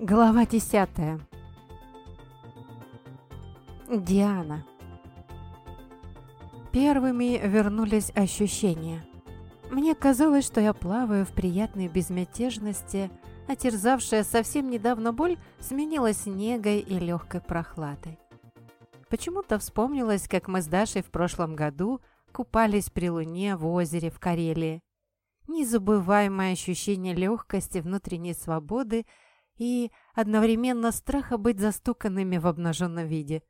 Глава десятая. Диана. Первыми вернулись ощущения. Мне казалось, что я плаваю в приятной безмятежности, а терзавшая совсем недавно боль сменилась негой и легкой прохладой. Почему-то вспомнилось, как мы с Дашей в прошлом году купались при луне в озере в Карелии. Незабываемое ощущение легкости, внутренней свободы – и одновременно страха быть застуканными в обнаженном виде.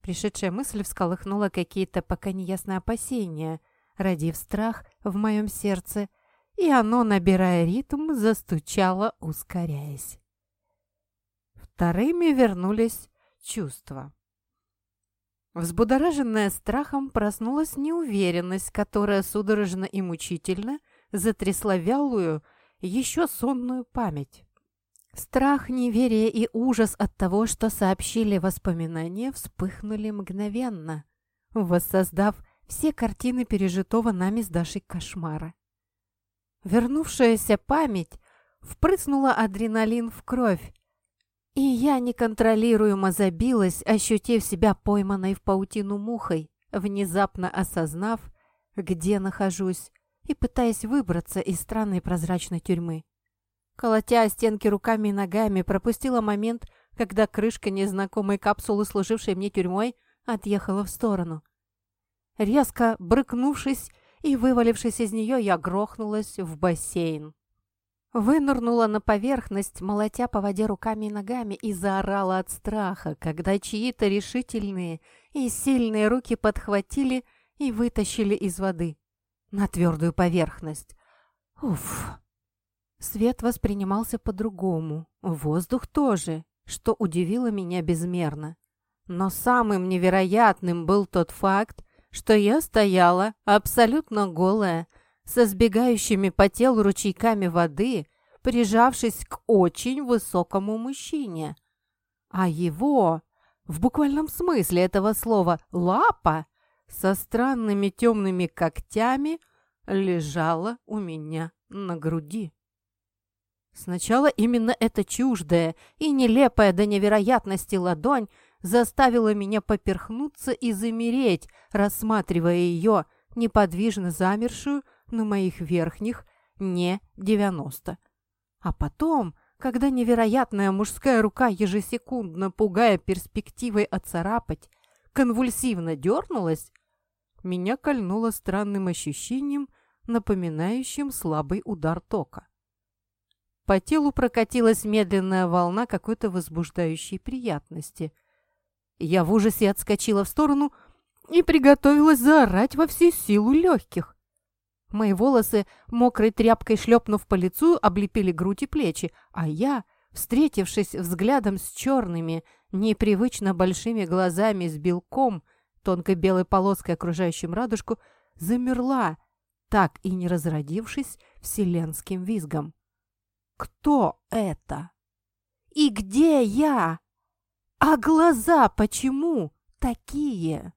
Пришедшая мысль всколыхнула какие-то пока неясные опасения, родив страх в моем сердце, и оно, набирая ритм, застучало, ускоряясь. Вторыми вернулись чувства. Взбудораженная страхом проснулась неуверенность, которая судорожно и мучительно затрясла вялую, еще сонную память. Страх, неверие и ужас от того, что сообщили воспоминания, вспыхнули мгновенно, воссоздав все картины пережитого нами с Дашей кошмара. Вернувшаяся память впрыснула адреналин в кровь, и я неконтролируемо забилась, ощутив себя пойманной в паутину мухой, внезапно осознав, где нахожусь, и пытаясь выбраться из странной прозрачной тюрьмы. Колотя о стенки руками и ногами, пропустила момент, когда крышка незнакомой капсулы, служившей мне тюрьмой, отъехала в сторону. Резко брыкнувшись и вывалившись из нее, я грохнулась в бассейн. Вынырнула на поверхность, молотя по воде руками и ногами, и заорала от страха, когда чьи-то решительные и сильные руки подхватили и вытащили из воды на твердую поверхность. Уф! Свет воспринимался по-другому, воздух тоже, что удивило меня безмерно. Но самым невероятным был тот факт, что я стояла абсолютно голая, со сбегающими по телу ручейками воды, прижавшись к очень высокому мужчине. А его, в буквальном смысле этого слова, лапа, со странными темными когтями, лежала у меня на груди. Сначала именно эта чуждая и нелепая до невероятности ладонь заставила меня поперхнуться и замереть, рассматривая ее, неподвижно замершую на моих верхних не 90. А потом, когда невероятная мужская рука ежесекундно, пугая перспективой оцарапать, конвульсивно дернулась, меня кольнуло странным ощущением, напоминающим слабый удар тока. По телу прокатилась медленная волна какой-то возбуждающей приятности. Я в ужасе отскочила в сторону и приготовилась заорать во всю силу легких. Мои волосы, мокрой тряпкой шлепнув по лицу, облепили грудь и плечи, а я, встретившись взглядом с черными, непривычно большими глазами с белком, тонкой белой полоской, окружающим радужку, замерла, так и не разродившись вселенским визгом. Кто это? И где я? А глаза почему такие?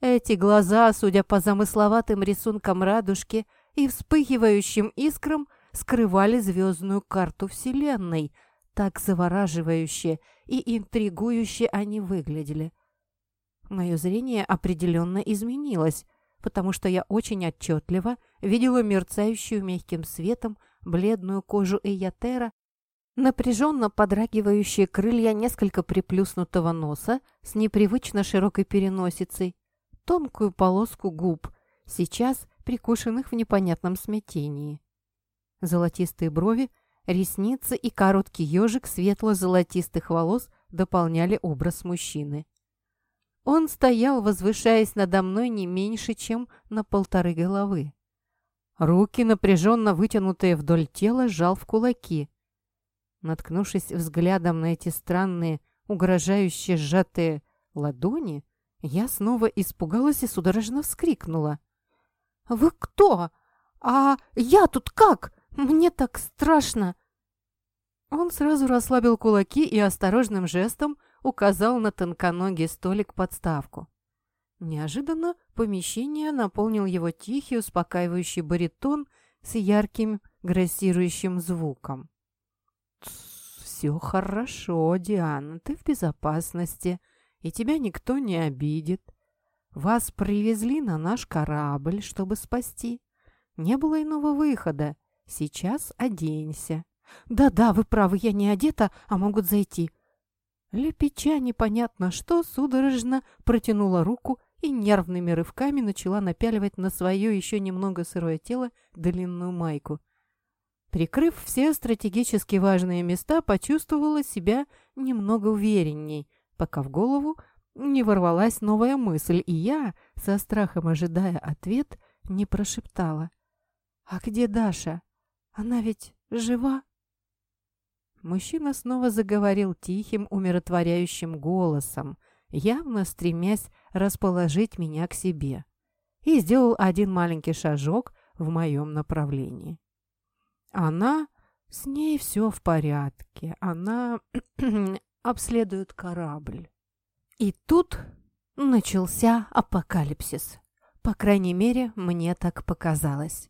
Эти глаза, судя по замысловатым рисункам радужки и вспыхивающим искрам, скрывали звездную карту Вселенной. Так завораживающе и интригующе они выглядели. Мое зрение определенно изменилось, потому что я очень отчетливо видела мерцающую мягким светом бледную кожу Эйятера, напряженно подрагивающие крылья несколько приплюснутого носа с непривычно широкой переносицей, тонкую полоску губ, сейчас прикушенных в непонятном смятении. Золотистые брови, ресницы и короткий ежик светло-золотистых волос дополняли образ мужчины. Он стоял, возвышаясь надо мной не меньше, чем на полторы головы. Руки, напряженно вытянутые вдоль тела, сжал в кулаки. Наткнувшись взглядом на эти странные, угрожающие сжатые ладони, я снова испугалась и судорожно вскрикнула. «Вы кто? А я тут как? Мне так страшно!» Он сразу расслабил кулаки и осторожным жестом указал на тонконогий столик-подставку. Неожиданно помещение наполнил его тихий, успокаивающий баритон с ярким, грассирующим звуком. «Все хорошо, Диана, ты в безопасности, и тебя никто не обидит. Вас привезли на наш корабль, чтобы спасти. Не было иного выхода. Сейчас оденься». «Да-да, вы правы, я не одета, а могут зайти». Лепеча непонятно что, судорожно протянула руку и нервными рывками начала напяливать на свое еще немного сырое тело длинную майку. Прикрыв все стратегически важные места, почувствовала себя немного уверенней, пока в голову не ворвалась новая мысль, и я, со страхом ожидая ответ, не прошептала. «А где Даша? Она ведь жива?» Мужчина снова заговорил тихим, умиротворяющим голосом, явно стремясь расположить меня к себе, и сделал один маленький шажок в моем направлении. Она... С ней все в порядке. Она обследует корабль. И тут начался апокалипсис. По крайней мере, мне так показалось.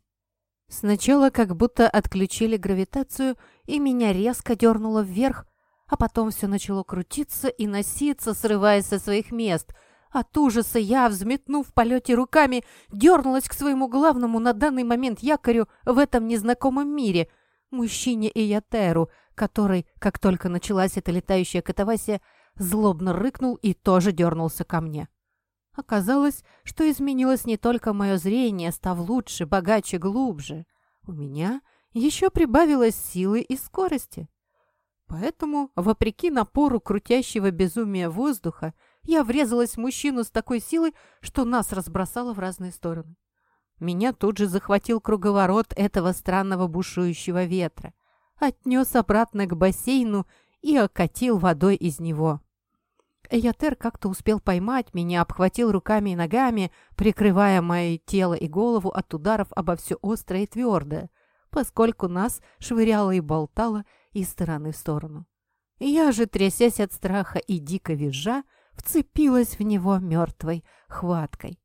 Сначала как будто отключили гравитацию, и меня резко дернуло вверх, а потом все начало крутиться и носиться, срываясь со своих мест. От ужаса я, взметнув в полете руками, дернулась к своему главному на данный момент якорю в этом незнакомом мире — мужчине Иятеру, который, как только началась эта летающая катавасия, злобно рыкнул и тоже дернулся ко мне. Оказалось, что изменилось не только мое зрение, став лучше, богаче, глубже. У меня еще прибавилось силы и скорости. Поэтому, вопреки напору крутящего безумия воздуха, я врезалась в мужчину с такой силой, что нас разбросало в разные стороны. Меня тут же захватил круговорот этого странного бушующего ветра, отнес обратно к бассейну и окатил водой из него. Эйотер как-то успел поймать меня, обхватил руками и ногами, прикрывая мое тело и голову от ударов обо все острое и твердое, поскольку нас швыряло и болтало из стороны в сторону. Я же, трясясь от страха и дико визжа, вцепилась в него мертвой хваткой.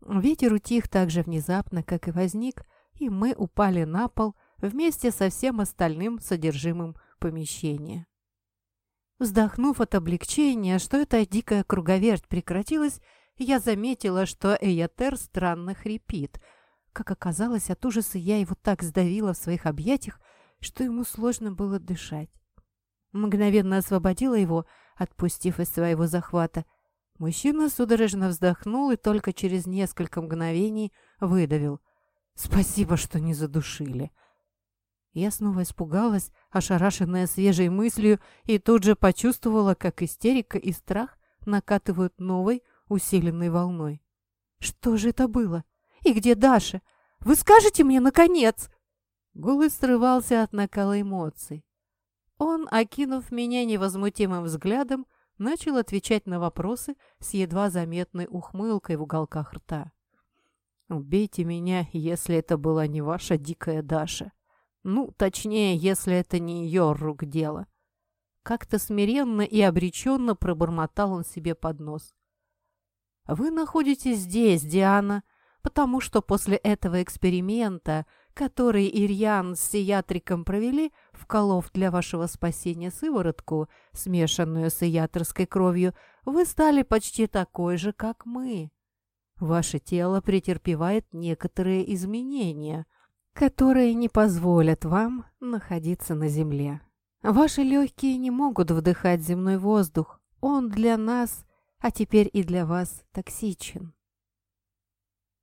Ветер утих так же внезапно, как и возник, и мы упали на пол вместе со всем остальным содержимым помещения. Вздохнув от облегчения, что эта дикая круговерть прекратилась, я заметила, что Эйотер странно хрипит. Как оказалось, от ужаса я его так сдавила в своих объятиях, что ему сложно было дышать. Мгновенно освободила его, отпустив из своего захвата. Мужчина судорожно вздохнул и только через несколько мгновений выдавил. «Спасибо, что не задушили». Я снова испугалась, ошарашенная свежей мыслью, и тут же почувствовала, как истерика и страх накатывают новой, усиленной волной. «Что же это было? И где Даша? Вы скажете мне, наконец?» Голос срывался от накала эмоций. Он, окинув меня невозмутимым взглядом, начал отвечать на вопросы с едва заметной ухмылкой в уголках рта. «Убейте меня, если это была не ваша дикая Даша. Ну, точнее, если это не ее рук дело. Как-то смиренно и обреченно пробормотал он себе под нос. «Вы находитесь здесь, Диана, потому что после этого эксперимента, который Ирьян с Сиятриком провели, вколов для вашего спасения сыворотку, смешанную с сияторской кровью, вы стали почти такой же, как мы. Ваше тело претерпевает некоторые изменения – которые не позволят вам находиться на земле. Ваши легкие не могут вдыхать земной воздух. Он для нас, а теперь и для вас, токсичен.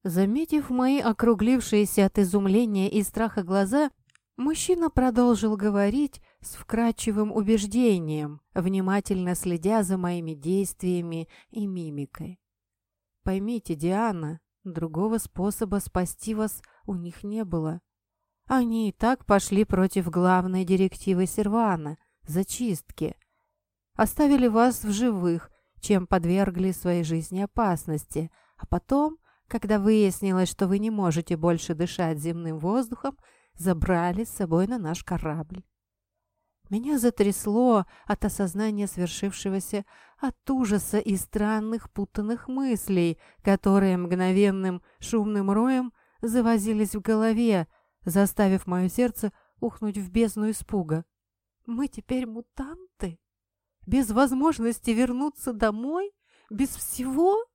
Заметив мои округлившиеся от изумления и страха глаза, мужчина продолжил говорить с вкрадчивым убеждением, внимательно следя за моими действиями и мимикой. «Поймите, Диана, другого способа спасти вас у них не было. Они и так пошли против главной директивы Сервана – зачистки. Оставили вас в живых, чем подвергли своей жизни опасности, а потом, когда выяснилось, что вы не можете больше дышать земным воздухом, забрали с собой на наш корабль. Меня затрясло от осознания свершившегося, от ужаса и странных путанных мыслей, которые мгновенным шумным роем завозились в голове, заставив мое сердце ухнуть в бездну испуга. Мы теперь мутанты? Без возможности вернуться домой? Без всего?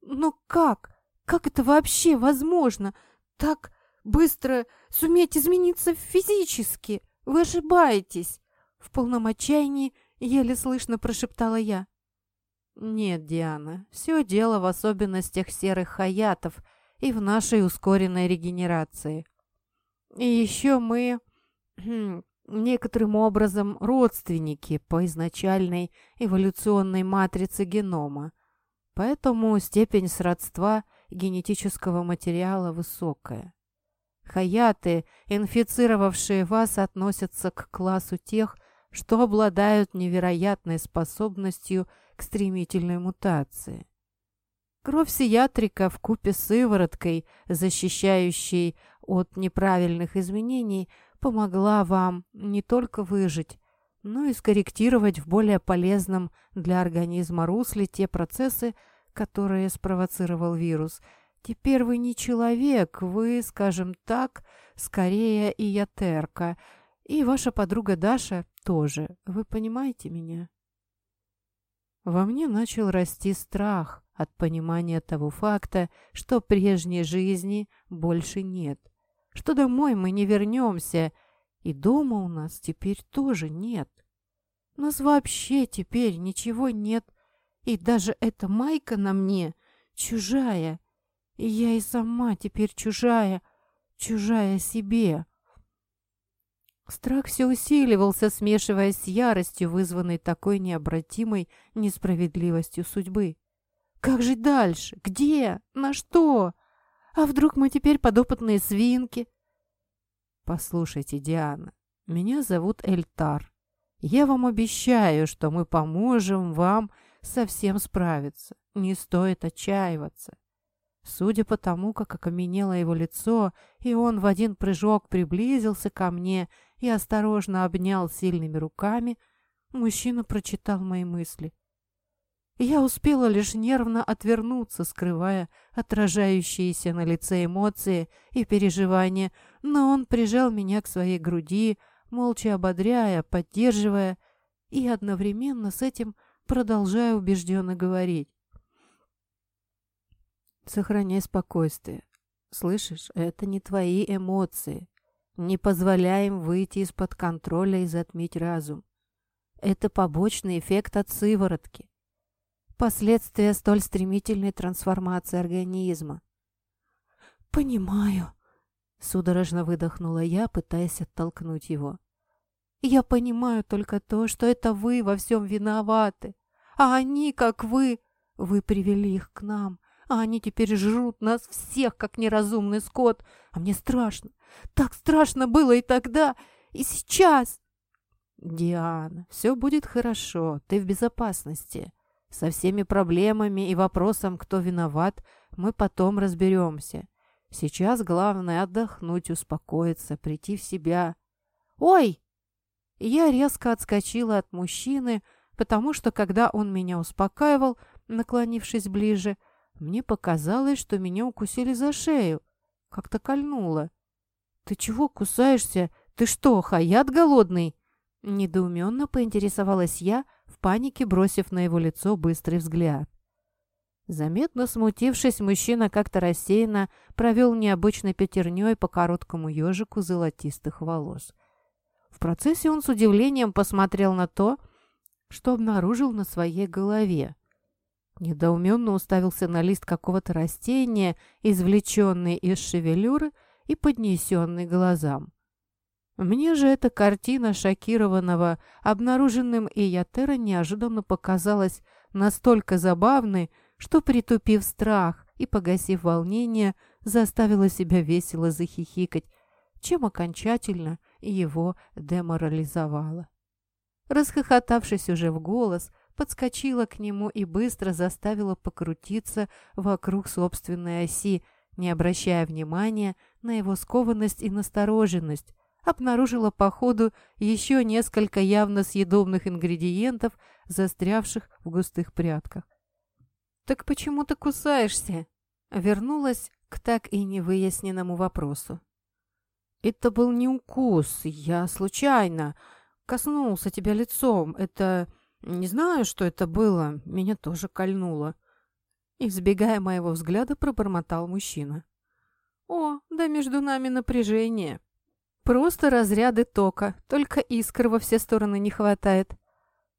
Но как? Как это вообще возможно? Так быстро суметь измениться физически? Вы ошибаетесь!» В полном отчаянии еле слышно прошептала я. «Нет, Диана, все дело в особенностях серых хаятов и в нашей ускоренной регенерации. И еще мы хм, некоторым образом родственники по изначальной эволюционной матрице генома, поэтому степень сродства генетического материала высокая. Хаяты, инфицировавшие вас, относятся к классу тех, что обладают невероятной способностью к стремительной мутации. Кровь сиатрика в купе с сывороткой, защищающей от неправильных изменений, помогла вам не только выжить, но и скорректировать в более полезном для организма русле те процессы, которые спровоцировал вирус. Теперь вы не человек, вы, скажем так, скорее и ятерка, и ваша подруга Даша тоже. Вы понимаете меня? Во мне начал расти страх от понимания того факта, что прежней жизни больше нет, что домой мы не вернемся, и дома у нас теперь тоже нет. У нас вообще теперь ничего нет, и даже эта майка на мне чужая, и я и сама теперь чужая, чужая себе. Страх все усиливался, смешиваясь с яростью, вызванной такой необратимой несправедливостью судьбы. Как жить дальше? Где? На что? А вдруг мы теперь подопытные свинки? Послушайте, Диана, меня зовут Эльтар. Я вам обещаю, что мы поможем вам совсем справиться. Не стоит отчаиваться. Судя по тому, как окаменело его лицо, и он в один прыжок приблизился ко мне и осторожно обнял сильными руками, мужчина прочитал мои мысли. Я успела лишь нервно отвернуться, скрывая отражающиеся на лице эмоции и переживания, но он прижал меня к своей груди, молча ободряя, поддерживая и одновременно с этим продолжая убежденно говорить. «Сохраняй спокойствие. Слышишь, это не твои эмоции. Не позволяем выйти из-под контроля и затмить разум. Это побочный эффект от сыворотки. Последствия столь стремительной трансформации организма. «Понимаю», — судорожно выдохнула я, пытаясь оттолкнуть его. «Я понимаю только то, что это вы во всем виноваты, а они, как вы, вы привели их к нам, а они теперь жрут нас всех, как неразумный скот. А мне страшно. Так страшно было и тогда, и сейчас. Диана, все будет хорошо, ты в безопасности. Со всеми проблемами и вопросом, кто виноват, мы потом разберемся. Сейчас главное отдохнуть, успокоиться, прийти в себя. «Ой!» Я резко отскочила от мужчины, потому что, когда он меня успокаивал, наклонившись ближе, мне показалось, что меня укусили за шею. Как-то кольнуло. «Ты чего кусаешься? Ты что, хаят голодный?» Недоуменно поинтересовалась я, в панике бросив на его лицо быстрый взгляд. Заметно смутившись, мужчина как-то рассеянно провел необычной пятерней по короткому ежику золотистых волос. В процессе он с удивлением посмотрел на то, что обнаружил на своей голове. Недоуменно уставился на лист какого-то растения, извлеченный из шевелюры и поднесенный глазам. Мне же эта картина шокированного, обнаруженным Иятера неожиданно показалась настолько забавной, что, притупив страх и погасив волнение, заставила себя весело захихикать, чем окончательно его деморализовала. Расхохотавшись уже в голос, подскочила к нему и быстро заставила покрутиться вокруг собственной оси, не обращая внимания на его скованность и настороженность, обнаружила по ходу еще несколько явно съедобных ингредиентов, застрявших в густых прядках. «Так почему ты кусаешься?» Вернулась к так и невыясненному вопросу. «Это был не укус, я случайно. коснулся тебя лицом. Это... Не знаю, что это было. Меня тоже кольнуло». Избегая моего взгляда, пробормотал мужчина. «О, да между нами напряжение. Просто разряды тока, только искр во все стороны не хватает».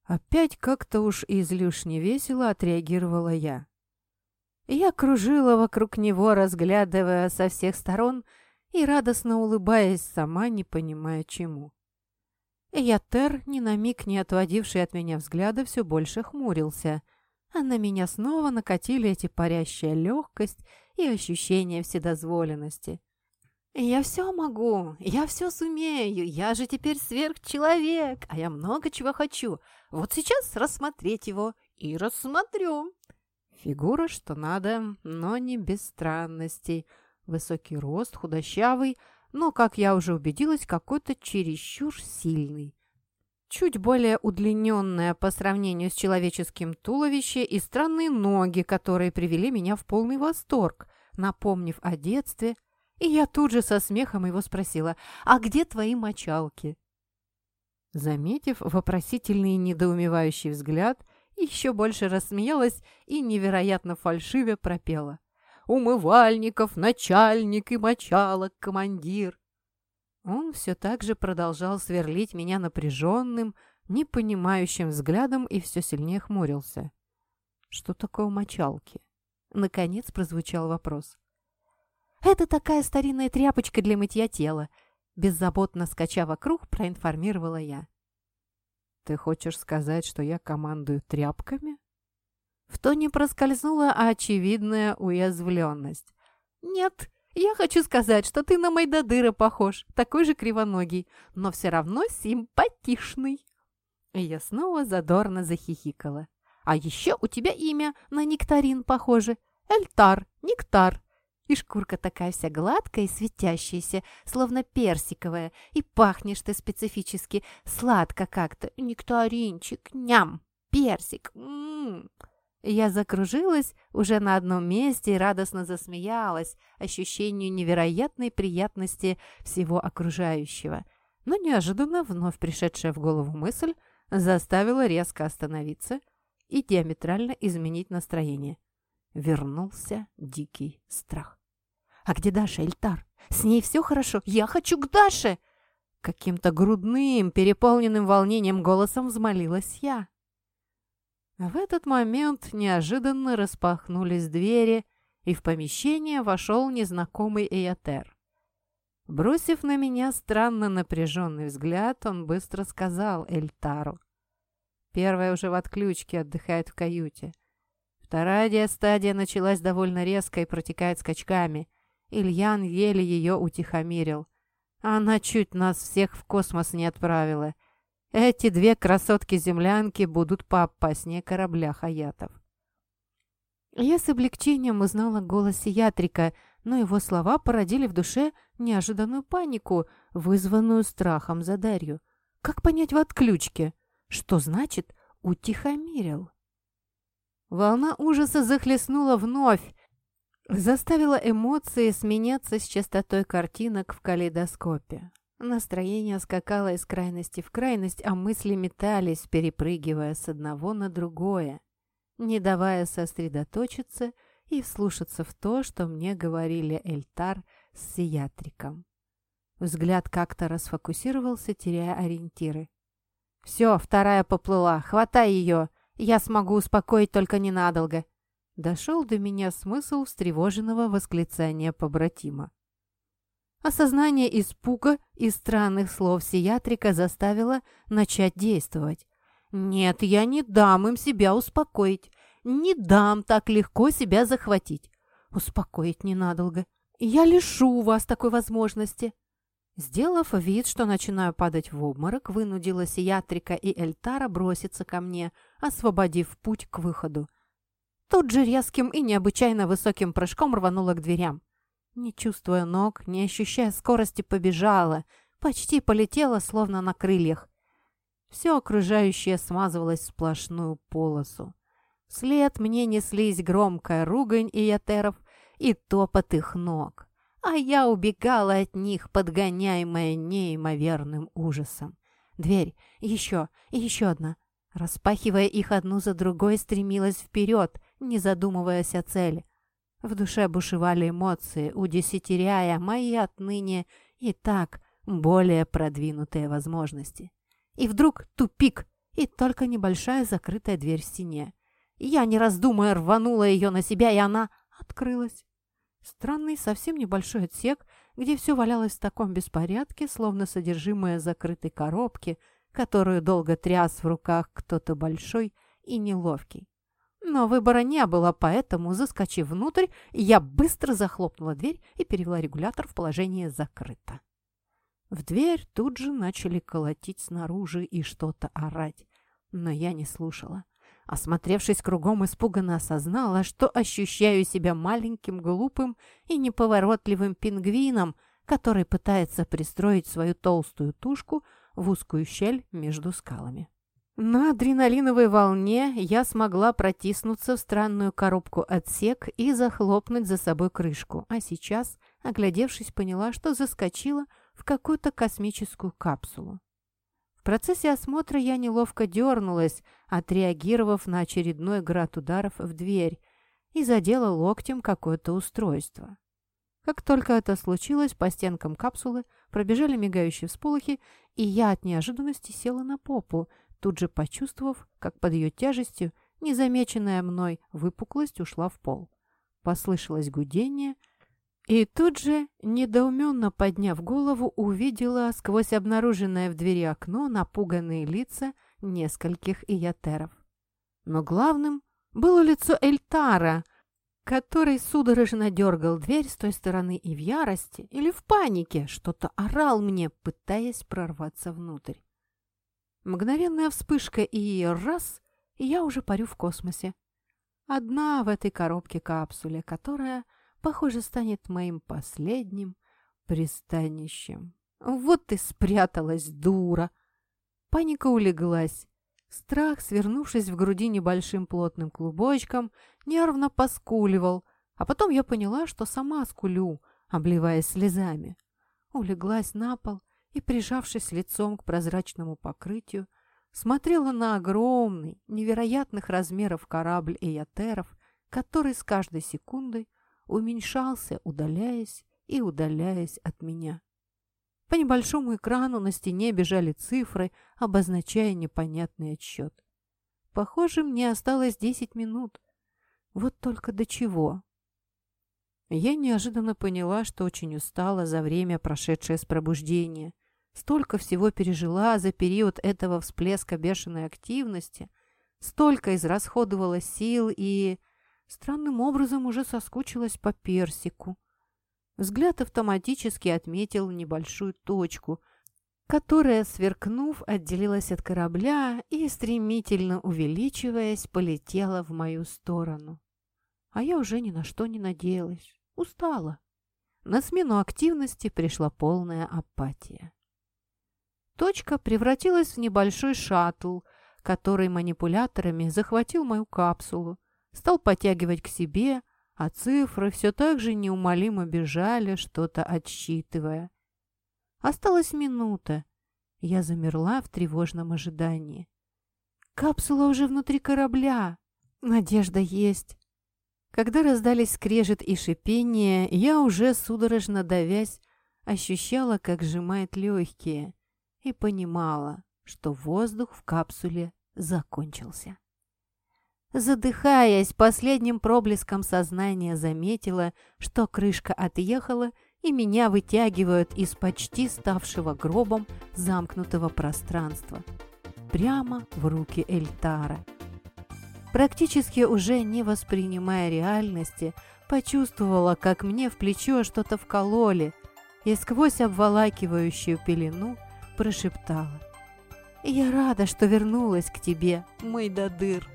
Опять как-то уж излишне весело отреагировала я. Я кружила вокруг него, разглядывая со всех сторон и радостно улыбаясь, сама не понимая чему. Ятер, ни на миг не отводивший от меня взгляда, все больше хмурился, а на меня снова накатили эти парящая легкость и ощущение вседозволенности. «Я все могу, я все сумею, я же теперь сверхчеловек, а я много чего хочу. Вот сейчас рассмотреть его и рассмотрю». Фигура, что надо, но не без странностей. Высокий рост, худощавый, но, как я уже убедилась, какой-то чересчур сильный. Чуть более удлиненное по сравнению с человеческим туловище и странные ноги, которые привели меня в полный восторг, напомнив о детстве – и я тут же со смехом его спросила, «А где твои мочалки?» Заметив вопросительный и недоумевающий взгляд, еще больше рассмеялась и невероятно фальшиве пропела. «Умывальников, начальник и мочалок, командир!» Он все так же продолжал сверлить меня напряженным, непонимающим взглядом и все сильнее хмурился. «Что такое мочалки?» Наконец прозвучал вопрос. «Это такая старинная тряпочка для мытья тела», беззаботно скача вокруг, проинформировала я. «Ты хочешь сказать, что я командую тряпками?» В тоне проскользнула очевидная уязвленность. «Нет, я хочу сказать, что ты на Майдадыра похож, такой же кривоногий, но все равно симпатичный». И я снова задорно захихикала. «А еще у тебя имя на нектарин похоже. Эльтар, нектар. И шкурка такая вся гладкая и светящаяся, словно персиковая. И пахнешь ты специфически, сладко как-то. Нектаринчик, ням, персик. М -м -м. Я закружилась уже на одном месте и радостно засмеялась ощущению невероятной приятности всего окружающего. Но неожиданно вновь пришедшая в голову мысль заставила резко остановиться и диаметрально изменить настроение. Вернулся дикий страх. «А где Даша, Эльтар? С ней все хорошо? Я хочу к Даше!» Каким-то грудным, переполненным волнением голосом взмолилась я. В этот момент неожиданно распахнулись двери, и в помещение вошел незнакомый Эйотер. Бросив на меня странно напряженный взгляд, он быстро сказал Эльтару. Первая уже в отключке отдыхает в каюте. Вторая стадия началась довольно резко и протекает скачками. Ильян еле ее утихомирил. Она чуть нас всех в космос не отправила. Эти две красотки-землянки будут поопаснее корабля хаятов. Я с облегчением узнала голос Ятрика, но его слова породили в душе неожиданную панику, вызванную страхом за Дарью. Как понять в отключке? Что значит «утихомирил»? Волна ужаса захлестнула вновь, заставила эмоции сменяться с частотой картинок в калейдоскопе. Настроение скакало из крайности в крайность, а мысли метались, перепрыгивая с одного на другое, не давая сосредоточиться и вслушаться в то, что мне говорили Эльтар с Сиятриком. Взгляд как-то расфокусировался, теряя ориентиры. «Все, вторая поплыла, хватай ее, я смогу успокоить только ненадолго», Дошел до меня смысл встревоженного восклицания побратима. Осознание испуга и странных слов Сиятрика заставило начать действовать. «Нет, я не дам им себя успокоить. Не дам так легко себя захватить. Успокоить ненадолго. Я лишу вас такой возможности». Сделав вид, что начинаю падать в обморок, вынудила Сиятрика и Эльтара броситься ко мне, освободив путь к выходу. Тут же резким и необычайно высоким прыжком рванула к дверям. Не чувствуя ног, не ощущая скорости, побежала, почти полетела, словно на крыльях. Все окружающее смазывалось в сплошную полосу. Вслед мне неслись громкая ругань и ятеров и топот их ног, а я убегала от них, подгоняемая неимоверным ужасом. дверь, еще и еще одна. Распахивая их одну за другой, стремилась вперед, не задумываясь о цели. В душе бушевали эмоции, удесятеряя мои отныне и так более продвинутые возможности. И вдруг тупик, и только небольшая закрытая дверь в стене. Я, не раздумывая, рванула ее на себя, и она открылась. Странный, совсем небольшой отсек, где все валялось в таком беспорядке, словно содержимое закрытой коробки, которую долго тряс в руках кто-то большой и неловкий. Но выбора не было, поэтому, заскочив внутрь, я быстро захлопнула дверь и перевела регулятор в положение «закрыто». В дверь тут же начали колотить снаружи и что-то орать, но я не слушала. Осмотревшись кругом, испуганно осознала, что ощущаю себя маленьким, глупым и неповоротливым пингвином, который пытается пристроить свою толстую тушку в узкую щель между скалами. На адреналиновой волне я смогла протиснуться в странную коробку отсек и захлопнуть за собой крышку, а сейчас, оглядевшись, поняла, что заскочила в какую-то космическую капсулу. В процессе осмотра я неловко дернулась, отреагировав на очередной град ударов в дверь, и задела локтем какое-то устройство. Как только это случилось, по стенкам капсулы пробежали мигающие всполохи, и я от неожиданности села на попу, тут же почувствовав, как под ее тяжестью незамеченная мной выпуклость ушла в пол. Послышалось гудение, и тут же, недоуменно подняв голову, увидела сквозь обнаруженное в двери окно напуганные лица нескольких иятеров. Но главным было лицо Эльтара, который судорожно дергал дверь с той стороны и в ярости, или в панике, что-то орал мне, пытаясь прорваться внутрь. Мгновенная вспышка и раз, и я уже парю в космосе. Одна в этой коробке-капсуле, которая, похоже, станет моим последним пристанищем. Вот и спряталась дура. Паника улеглась. Страх, свернувшись в груди небольшим плотным клубочком, нервно поскуливал, а потом я поняла, что сама скулю, обливаясь слезами. Улеглась на пол и, прижавшись лицом к прозрачному покрытию, смотрела на огромный, невероятных размеров корабль Эйотеров, который с каждой секундой уменьшался, удаляясь и удаляясь от меня. По небольшому экрану на стене бежали цифры, обозначая непонятный отсчет. Похоже, мне осталось 10 минут. Вот только до чего? Я неожиданно поняла, что очень устала за время, прошедшее с пробуждения. Столько всего пережила за период этого всплеска бешеной активности, столько израсходовала сил и... Странным образом уже соскучилась по персику. Взгляд автоматически отметил небольшую точку, которая, сверкнув, отделилась от корабля и, стремительно увеличиваясь, полетела в мою сторону. А я уже ни на что не надеялась. Устала. На смену активности пришла полная апатия. Точка превратилась в небольшой шаттл, который манипуляторами захватил мою капсулу, стал подтягивать к себе, а цифры все так же неумолимо бежали, что-то отсчитывая. Осталась минута. Я замерла в тревожном ожидании. Капсула уже внутри корабля. Надежда есть. Когда раздались скрежет и шипение, я уже, судорожно давясь, ощущала, как сжимает легкие и понимала, что воздух в капсуле закончился. Задыхаясь, последним проблеском сознания заметила, что крышка отъехала, и меня вытягивают из почти ставшего гробом замкнутого пространства. Прямо в руки Эльтара. Практически уже не воспринимая реальности, почувствовала, как мне в плечо что-то вкололи, и сквозь обволакивающую пелену прошептала. «Я рада, что вернулась к тебе, мой додыр».